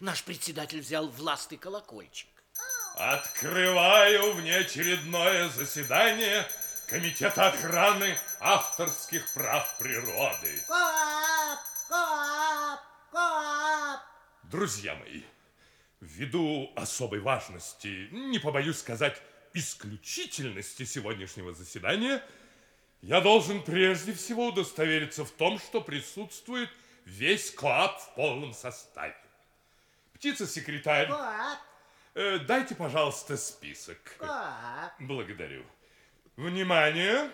Наш председатель взял властный колокольчик. Открываю внеочередное заседание Комитета охраны авторских прав природы. КОАП, КОАП, КОАП. Друзья мои, ввиду особой важности, не побоюсь сказать, исключительности сегодняшнего заседания, я должен прежде всего удостовериться в том, что присутствует весь КОАП в полном составе. Птица-секретарь, э, дайте, пожалуйста, список. КОАП. Благодарю. Внимание!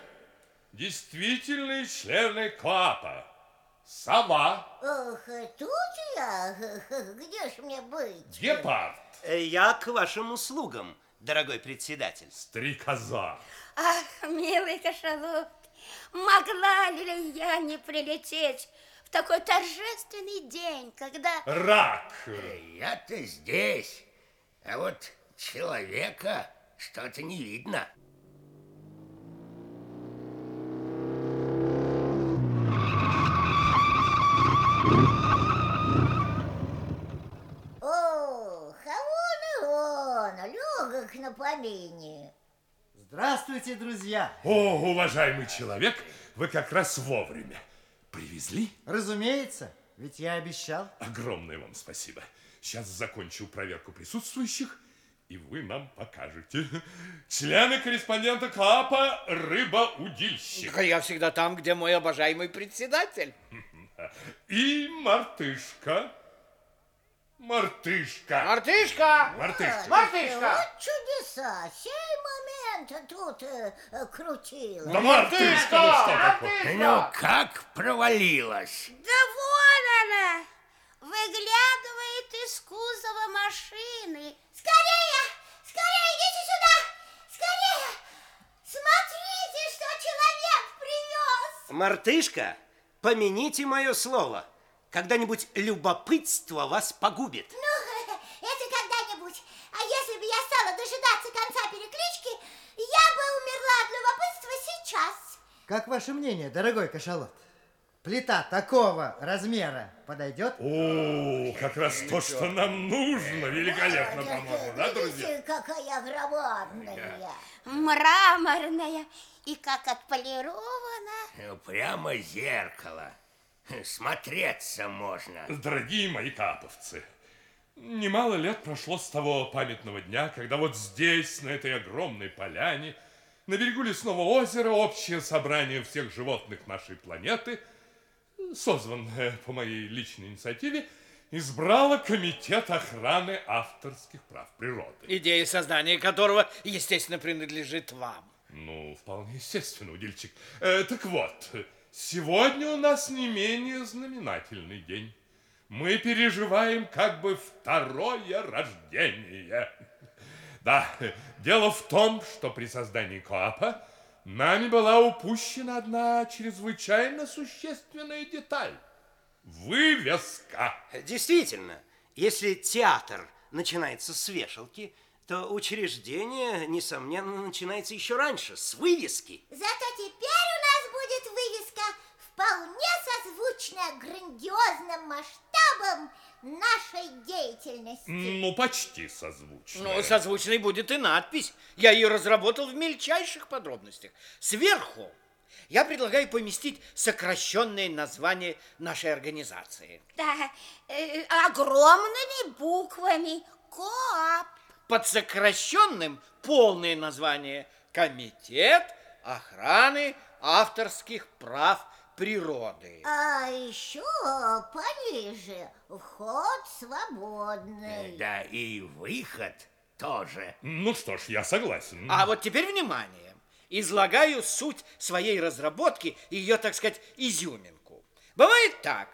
Действительные члены КОАПа. Сова, Ох, тут я. Где ж мне быть? гепард, Э, Я к вашим услугам, дорогой председатель. стрекоза, Ах, милый кашалот, могла ли я не прилететь такой торжественный день, когда... рак, Я-то здесь, а вот человека что-то не видно. Ох, а вон и он, легок на помине. Здравствуйте, друзья! О, уважаемый человек, вы как раз вовремя. Привезли? Разумеется, ведь я обещал. Огромное вам спасибо. Сейчас закончу проверку присутствующих, и вы нам покажете. Члены корреспондента КАПа «Рыба-удильщик». Я всегда там, где мой обожаемый председатель. И мартышка. Мартышка. Мартышка! Мартышка. Мартышка! Вот чудеса, сей момент тут э, крутила. Да мартышка, ну что такое? Ну, как провалилась? Да вон она! Выглядывает из кузова машины. Скорее, скорее, идите сюда, скорее. Смотрите, что человек привез. Мартышка, помяните мое слово. Когда-нибудь любопытство вас погубит. Ну, это когда-нибудь. А если бы я стала дожидаться конца переклички, я бы умерла от любопытства сейчас. Как ваше мнение, дорогой кашалот? Плита такого размера подойдет? О, как раз то, что нам нужно. Великолепно, по-моему, да, друзья? Видите, какая громадная. Мраморная и как отполирована. Прямо зеркало. Смотреться можно. Дорогие мои каповцы, немало лет прошло с того памятного дня, когда вот здесь, на этой огромной поляне, на берегу лесного озера, общее собрание всех животных нашей планеты, созванное по моей личной инициативе, избрало Комитет охраны авторских прав природы. Идея создания которого, естественно, принадлежит вам. Ну, вполне естественно, удильчик. Э, так вот, сегодня у нас не менее знаменательный день. Мы переживаем как бы второе рождение. Да, дело в том, что при создании КОАПа нами была упущена одна чрезвычайно существенная деталь. Вывеска. Действительно, если театр начинается с вешалки, то учреждение, несомненно, начинается еще раньше, с вывески. Зато теперь у нас вполне созвучная грандиозным масштабам нашей деятельности. Ну, почти созвучно. Ну, созвучной будет и надпись. Я ее разработал в мельчайших подробностях. Сверху я предлагаю поместить сокращенное название нашей организации. Да, э, огромными буквами КОАП. Под сокращенным полное название Комитет охраны авторских прав природы. А еще пониже вход свободный. Да и выход тоже. Ну что ж, я согласен. А вот теперь внимание. Излагаю суть своей разработки и ее, так сказать, изюминку. Бывает так.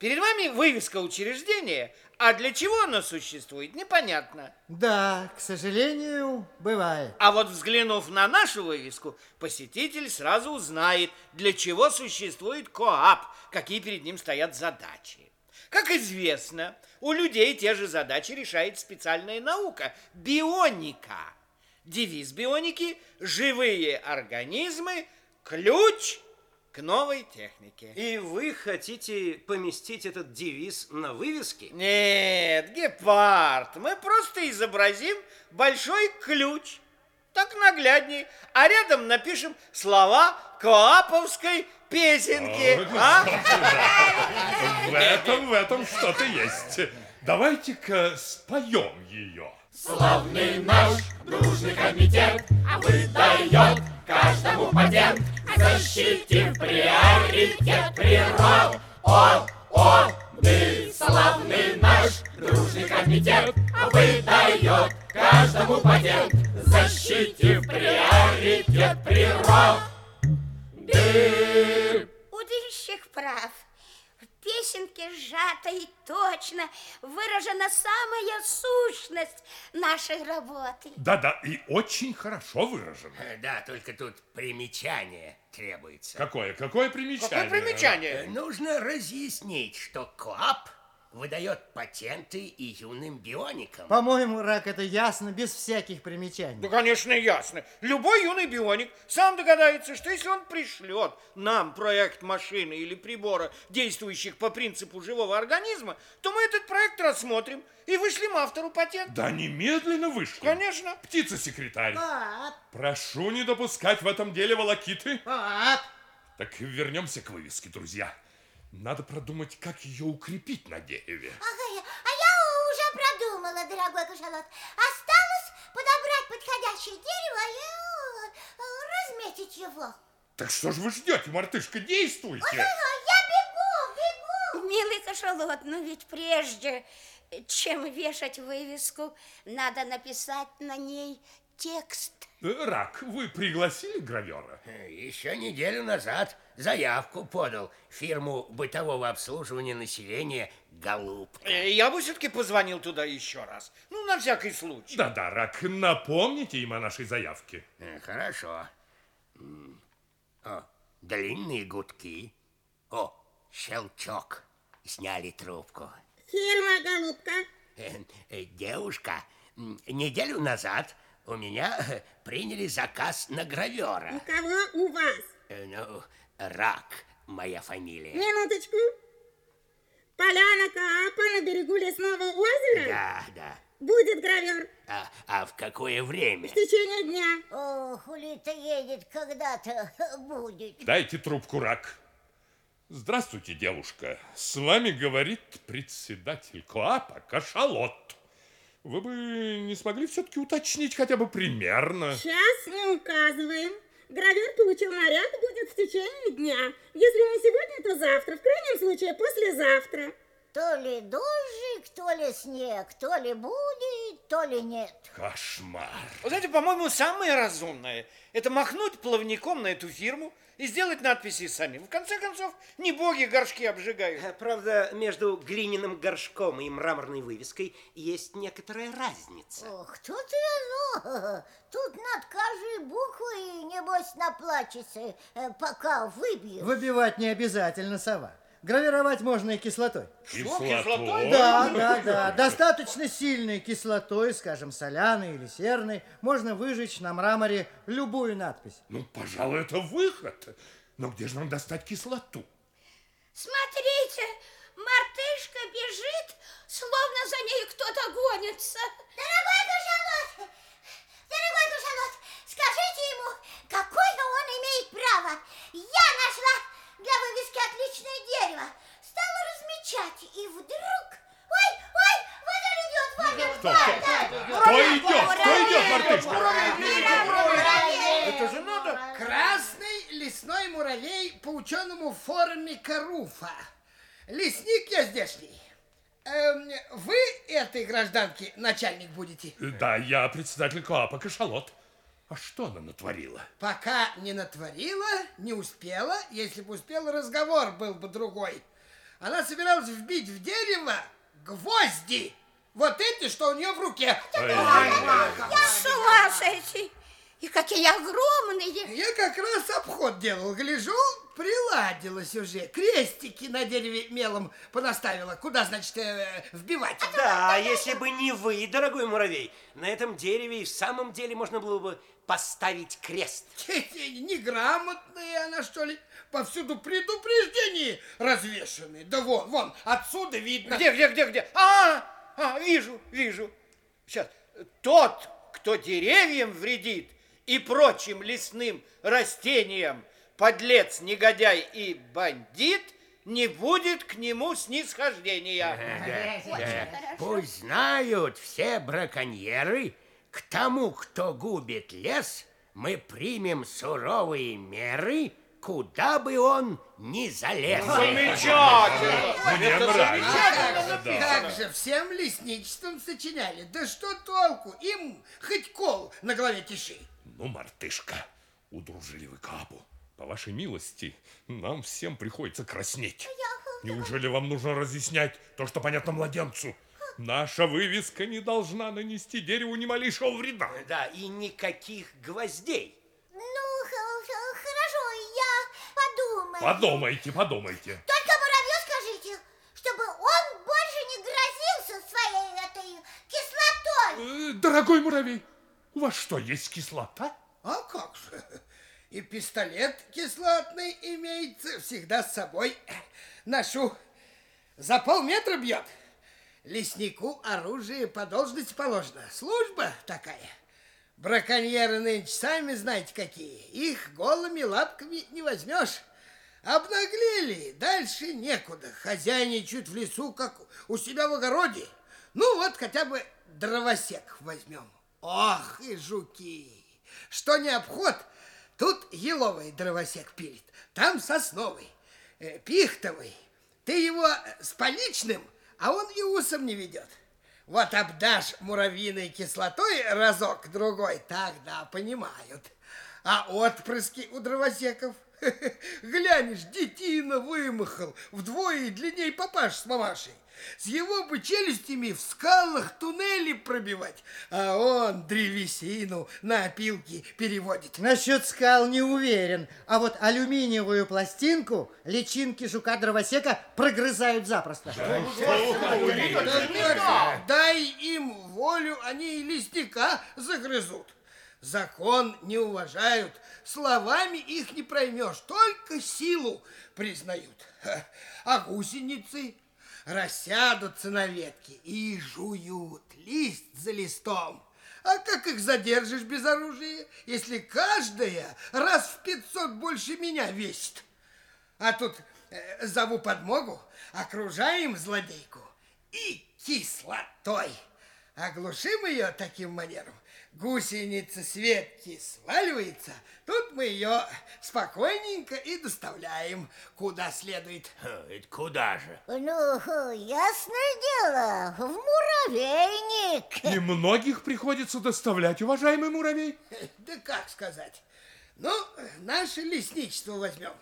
Перед вами вывеска учреждения, а для чего она существует, непонятно. Да, к сожалению, бывает. А вот взглянув на нашу вывеску, посетитель сразу узнает, для чего существует КОАП, какие перед ним стоят задачи. Как известно, у людей те же задачи решает специальная наука – бионика. Девиз бионики – живые организмы – ключ к новой технике. И вы хотите поместить этот девиз на вывеске? Нет, гепард, мы просто изобразим большой ключ. Так наглядней. А рядом напишем слова Коаповской песенки. А? В этом, в этом что-то есть. Давайте-ка споем ее. Славный наш дружный комитет выдает каждому патент, защитив приоритет природ. О, о, мы славный наш дружный комитет выдает каждому патент, защитив приоритет природ. Удильщик прав. Песенке сжато и точно выражена самая сущность нашей работы. Да-да, и очень хорошо выражено. Э, Да, только тут примечание требуется. Какое, какое примечание? Какое примечание? Э, Нужно разъяснить, что КОАП выдает патенты и юным бионикам. По-моему, рак, это ясно, без всяких примечаний. Да, конечно, ясно. Любой юный бионик сам догадается, что если он пришлет нам проект машины или прибора, действующих по принципу живого организма, то мы этот проект рассмотрим и вышлем автору патент. Да немедленно вышли. Конечно. Птица-секретарь, Пап, прошу не допускать в этом деле волокиты. пап, Так вернемся к вывеске, друзья. Надо продумать, как ее укрепить на дереве. Ага, а я уже продумала, дорогой кашалот. Осталось подобрать подходящее дерево и э, разметить его. Так что же вы ждете, мартышка, действуйте. Ага, я бегу, бегу. Милый кашалот, но ведь прежде, чем вешать вывеску, надо написать на ней текст. Э, Рак, вы пригласили гравера? Еще неделю назад заявку подал фирму бытового обслуживания населения «Голубка». Э, Я бы все-таки позвонил туда еще раз. Ну, на всякий случай. Да-да, Рак, напомните им о нашей заявке. Э, Хорошо. О, длинные гудки. О, щелчок. Сняли трубку. Фирма «Голубка». Девушка, неделю назад у меня э, приняли заказ на гравера. У кого у вас? Э, Ну, Рак моя фамилия. Минуточку. Поляна Каапа на берегу лесного озера? Да, да. Будет гравер А, а в какое время? в течение дня. Ох, Улита едет, когда-то будет. Дайте трубку, Рак. Здравствуйте, девушка. С вами говорит председатель КОАПа Кашалот. Вы бы не смогли все-таки уточнить хотя бы примерно? Сейчас не указываем. Гравер получил наряд, будет в течение дня. Если не сегодня, то завтра. В крайнем случае, послезавтра. То ли дождик, то ли снег, то ли будет, то ли нет. Кошмар. Вы знаете, по-моему, самое разумное – это махнуть плавником на эту фирму и сделать надписи сами. В конце концов, не боги горшки обжигают. Э, Правда, между глиняным горшком и мраморной вывеской есть некоторая разница. Ох, тут и оно. Тут над каждой буквой, небось, наплачется, э, пока выбьешь. выбивать не обязательно сова. Гравировать можно и кислотой. Кислотой? Да, да, да. Достаточно сильной кислотой, скажем, соляной или серной, можно выжечь на мраморе любую надпись. Ну, пожалуй, это выход. Но где же нам достать кислоту? Смотрите, мартышка бежит, словно за ней кто-то гонится. Дорогой кашалот, дорогой кашалот, скажите ему, какое он имеет право. Я нашла для вывески отличное дерево. Стала размечать, и вдруг... Ой, ой, вот он идет, вот он. Кто, кто? Кто идет? Кто идет, мартышка? Это же надо. Красный лесной муравей по ученому в форме Каруфа. Лесник я здешний. Эм, вы этой гражданки начальник будете? Да, я председатель КОАПа Кашалот. А что она натворила? Пока не натворила, не успела. Если бы успела, разговор был бы другой. Она собиралась вбить в дерево гвозди. Вот эти, что у нее в руке. С ума сойти! И какие огромные! Я как раз обход делал, гляжу, приладилось уже. Крестики на дереве мелом понаставила. Куда, значит, э, вбивать? Да, если бы не вы, дорогой муравей, на этом дереве и в самом деле можно было бы поставить крест. Неграмотная она, что ли? Повсюду предупреждения развешаны. Да вон, вон, отсюда видно. Где, где, где, где? А, а, вижу, вижу. Сейчас. Тот, кто деревьям вредит и прочим лесным растениям, подлец, негодяй и бандит, не будет к нему снисхождения. Да, да. Пусть знают все браконьеры, к тому, кто губит лес, мы примем суровые меры, куда бы он ни залез. Замечательно! Мне Это нравится. замечательно Да. Как же, всем лесничеством сочиняли. Да что толку? Им хоть кол на голове тиши. Ну, мартышка, удружили вы капу. По вашей милости, нам всем приходится краснеть. Неужели вам нужно разъяснять то, что понятно младенцу? Наша вывеска не должна нанести дереву ни малейшего вреда. Да, и никаких гвоздей. Подумайте, подумайте. Только муравью скажите, чтобы он больше не грозился своей этой кислотой. Э, Дорогой муравей, у вас что, есть кислота? А как же? И пистолет кислотный имеется всегда с собой. Ношу. За полметра бьет. Леснику оружие по должности положено. Служба такая. Браконьеры нынче сами знаете какие. Их голыми лапками не возьмешь. Обнаглели, дальше некуда. Хозяйничают в лесу, как у себя в огороде. Ну вот хотя бы дровосек возьмем. Ох и жуки! Что не обход, тут еловый дровосек пилит, там сосновый, э, пихтовый. Ты его с поличным, а он и усом не ведет. Вот обдашь муравьиной кислотой разок-другой, тогда понимают. А отпрыски у дровосеков, глянешь, детина вымахал, вдвое длинней папаш с мамашей. С его бы челюстями в скалах туннели пробивать, а он древесину на опилки переводит. Насчет скал не уверен, а вот алюминиевую пластинку личинки жука-дровосека прогрызают запросто. Да нет, дай им волю, они и лесника загрызут. Закон не уважают, словами их не проймешь, только силу признают. А гусеницы рассядутся на ветке и жуют лист за листом. А как их задержишь без оружия, если каждая раз в пятьсот больше меня весит? А тут э, зову подмогу, окружаем злодейку и кислотой. Оглушим ее таким манером, гусеница с ветки сваливается, тут мы ее спокойненько и доставляем куда следует. Это Куда же? Ну, ясное дело, в муравейник. И многих приходится доставлять, уважаемый муравей. Да как сказать? Ну, наше лесничество возьмем.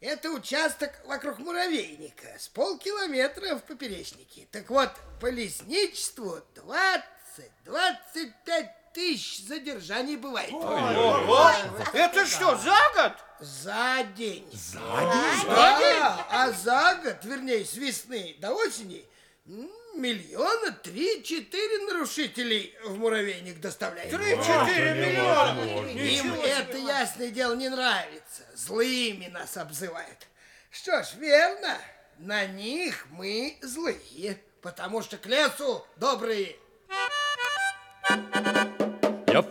Это участок вокруг муравейника с полкилометра в поперечнике. Так вот, по лесничеству 20-25 тысяч задержаний бывает. Ого! Это что, за год? За день. За день? Да, а за год, вернее, с весны до осени, миллиона три-четыре нарушителей в муравейник доставляют. Три-четыре миллиона. Им это, ясное дело, не нравится. Злыми нас обзывают. Что ж, верно, на них мы злые, потому что к лесу добрые. Я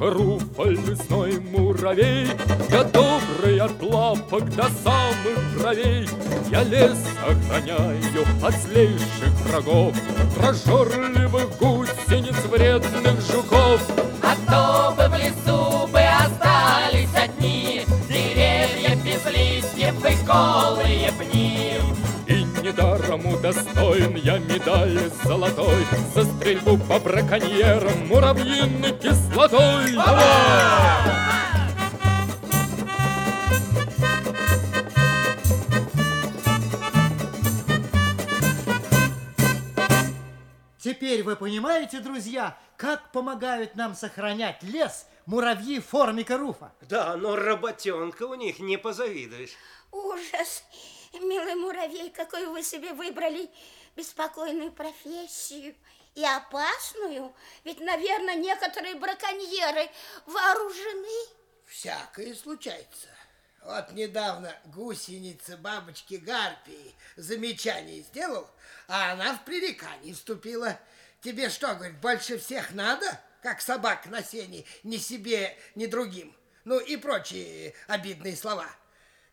коруфа лесной муравей, Я добрый от лапок до самых бровей. Я лес охраняю от злейших врагов, Прожорливых гусениц, вредных жуков. А то бы в лесу бы остались одни Деревья без листьев и И недаром удостоен я медали золотой За стрельбу по браконьерам муравьиной кислотой. Давай! Теперь вы понимаете, друзья, как помогают нам сохранять лес муравьи формика Руфа. Да, но работенка у них не позавидуешь. Ужас! Милый муравей, какую вы себе выбрали беспокойную профессию и опасную. Ведь, наверное, некоторые браконьеры вооружены. Всякое случается. Вот недавно гусеница бабочки Гарпии замечание сделал, а она в пререкание вступила. Тебе что, говорит, больше всех надо? Как собак на сене, ни себе, ни другим. Ну и прочие обидные слова.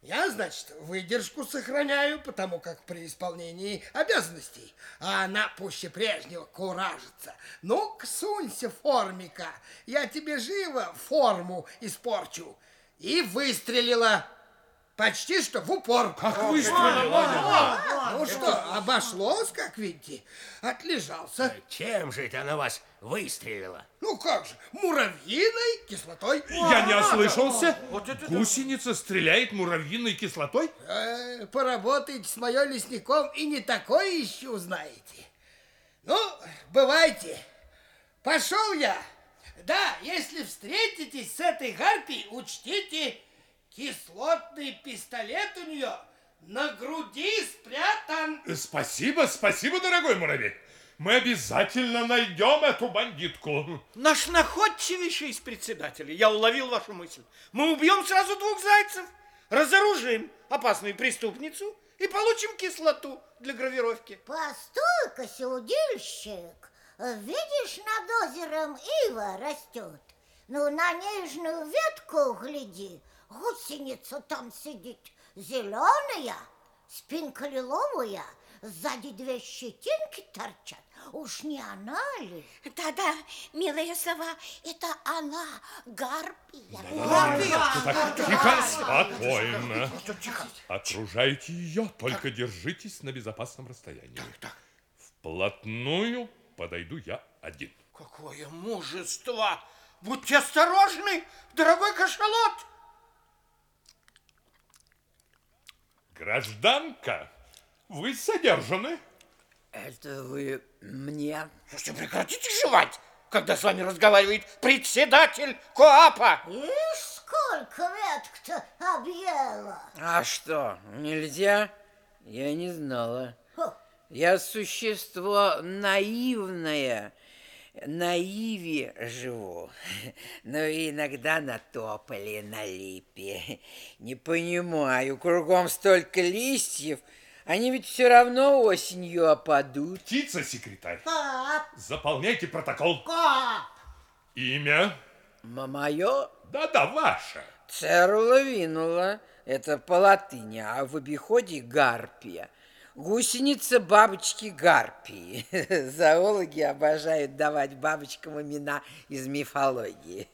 Я, значит, выдержку сохраняю, потому как при исполнении обязанностей. А она пуще прежнего куражится. Ну-ка, сунься, формика, я тебе живо форму испорчу. И выстрелила. Почти что в упор. Как выстрелила? Ну что, обошлось, как видите. Отлежался. Чем же это она вас выстрелила? Ну как же, муравьиной кислотой. Я не ослышался. Гусеница стреляет муравьиной кислотой? Э, поработайте с моим лесником и не такое еще узнаете. Ну, бывайте. Пошел я. Да, если встретитесь с этой гарпией, учтите, кислотный пистолет у нее на груди спрятан. Спасибо, спасибо, дорогой муравей. Мы обязательно найдем эту бандитку. Наш находчивейший из председателей, я уловил вашу мысль. Мы убьем сразу двух зайцев, разоружим опасную преступницу и получим кислоту для гравировки. Постой-ка, удильщик. Видишь, над озером ива растет. Ну, на нежную ветку гляди, гусеница там сидит, зеленая, спинка лиловая, сзади две щетинки торчат. Уж не она ли? Да-да, милая сова, это она, Гарпия. Так, тихо, спокойно. Окружайте ее, только держитесь на безопасном расстоянии. Вплотную подойду я один. Какое мужество! Будьте осторожны, дорогой кашалот! Гражданка, вы содержаны. Это вы мне? Слушайте, прекратите жевать, когда с вами разговаривает председатель КОАПа. Ишь, сколько веток-то объела. А что, нельзя? Я не знала. Хо. Я существо наивное, на иве живу, но иногда на тополе, на липе. Не понимаю, кругом столько листьев, они ведь все равно осенью опадут. Птица-секретарь, Кап, заполняйте протокол. кап. Имя? Мое Да-да, ваше. Церула винула, это по латыни, а в обиходе гарпия. Гусеница бабочки гарпии. Зоологи обожают давать бабочкам имена из мифологии.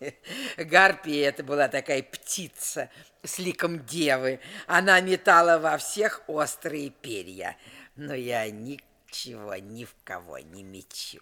Гарпия это была такая птица с ликом девы. Она метала во всех острые перья. Но я ничего ни в кого не мечу.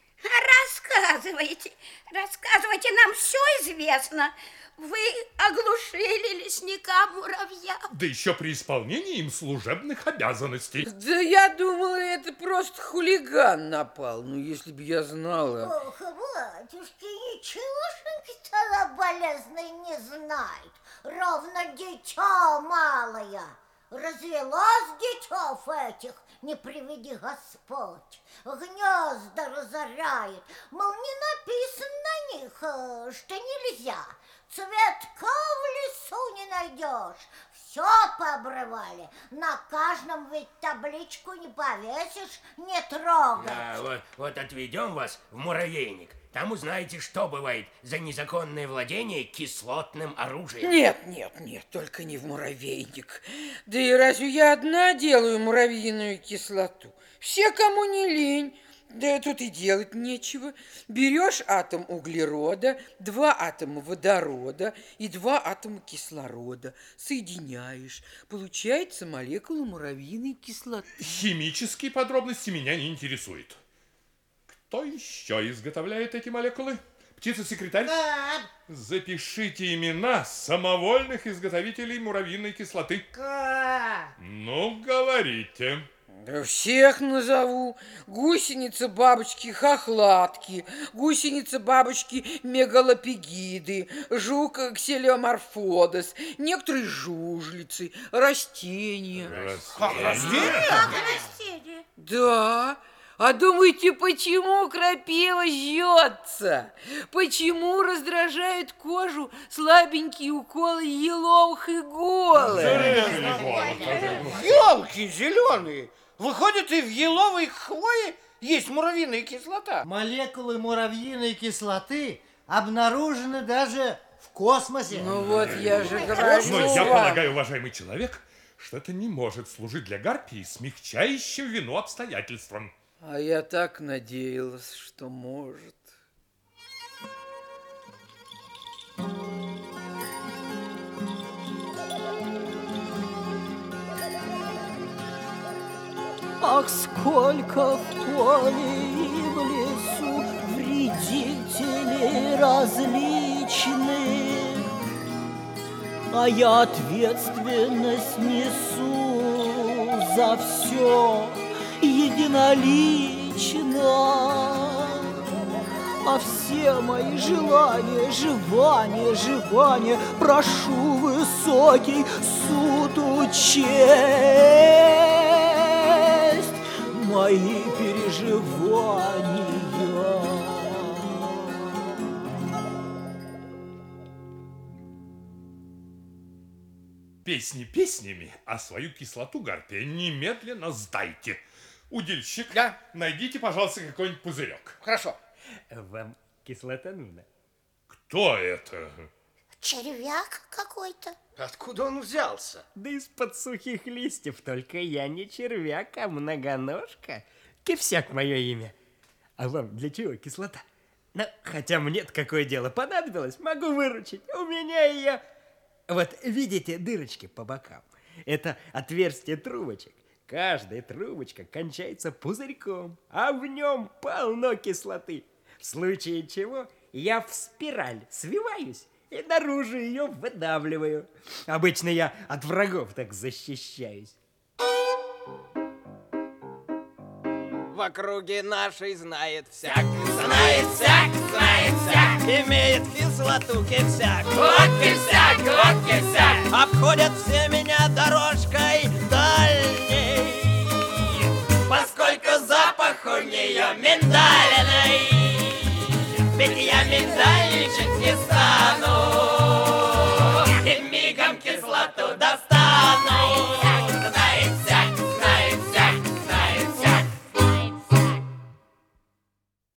Рассказывайте, рассказывайте, нам все известно. Вы оглушили лесника муравья. Да еще при исполнении им служебных обязанностей. Да я думала, это просто хулиган напал. Ну, если бы я знала. Ох, батюшки, ничегошеньки-то она болезной не знает. Ровно дитя малое. Развелось детев этих, не приведи Господь. Гнезда разоряет. Мол, не написано на них, э, что нельзя. Цветка в лесу не найдешь. Все пообрывали. На каждом ведь табличку не повесишь, не трогать. А, вот, вот отведем вас в муравейник. Там узнаете, что бывает за незаконное владение кислотным оружием. Нет, нет, нет, только не в муравейник. Да и разве я одна делаю муравьиную кислоту? Все, кому не лень. Да тут и делать нечего. Берешь атом углерода, два атома водорода и два атома кислорода, соединяешь. Получается молекула муравьиной кислоты. Химические подробности меня не интересуют. Кто еще изготовляет эти молекулы? Птица-секретарь? Кап, Запишите имена самовольных изготовителей муравьиной кислоты. кап. Ну, говорите. Да всех назову. Гусеница бабочки хохлатки, гусеница бабочки мегалопегиды, жук кселиоморфодес, некоторые жужлицы, растения. Растения? Как растения? Да. А думаете, почему крапива жжется? Почему раздражают кожу слабенькие уколы еловых иголок? Елки зеленые. Выходит, и в еловой хвое есть муравьиная кислота. Молекулы муравьиной кислоты обнаружены даже в космосе. Ну вот я же говорю Но я вам. полагаю, уважаемый человек, что это не может служить для Гарпии смягчающим вину обстоятельством. А я так надеялась, что может. Ах, сколько в поле и в лесу вредителей различных, А я ответственность несу за все единолично. А все мои желания, желания, желания Прошу высокий суд учесть Мои переживания Песни песнями, а свою кислоту Гарпия немедленно сдайте. Удильщик, Да. найдите, пожалуйста, какой-нибудь пузырек. Хорошо. Вам кислота нужна? Кто это? Червяк какой-то. Откуда он взялся? Да из-под сухих листьев, только я не червяк, а многоножка. Кивсяк мое имя. А вам для чего кислота? Ну, хотя мне-то какое дело понадобилось, могу выручить. У меня ее... Вот, видите, дырочки по бокам? Это отверстие трубочек. Каждая трубочка кончается пузырьком, а в нем полно кислоты. В случае чего я в спираль свиваюсь и наружу ее выдавливаю. Обычно я от врагов так защищаюсь. В округе нашей знает всяк. Знает всяк, знает всяк. Имеет кислоту кисяк. Вот кисяк, вот кисяк. Обходят все меня дорожкой дальней. Поскольку запах у нее миндальный. Ведь я миндальничать не стану.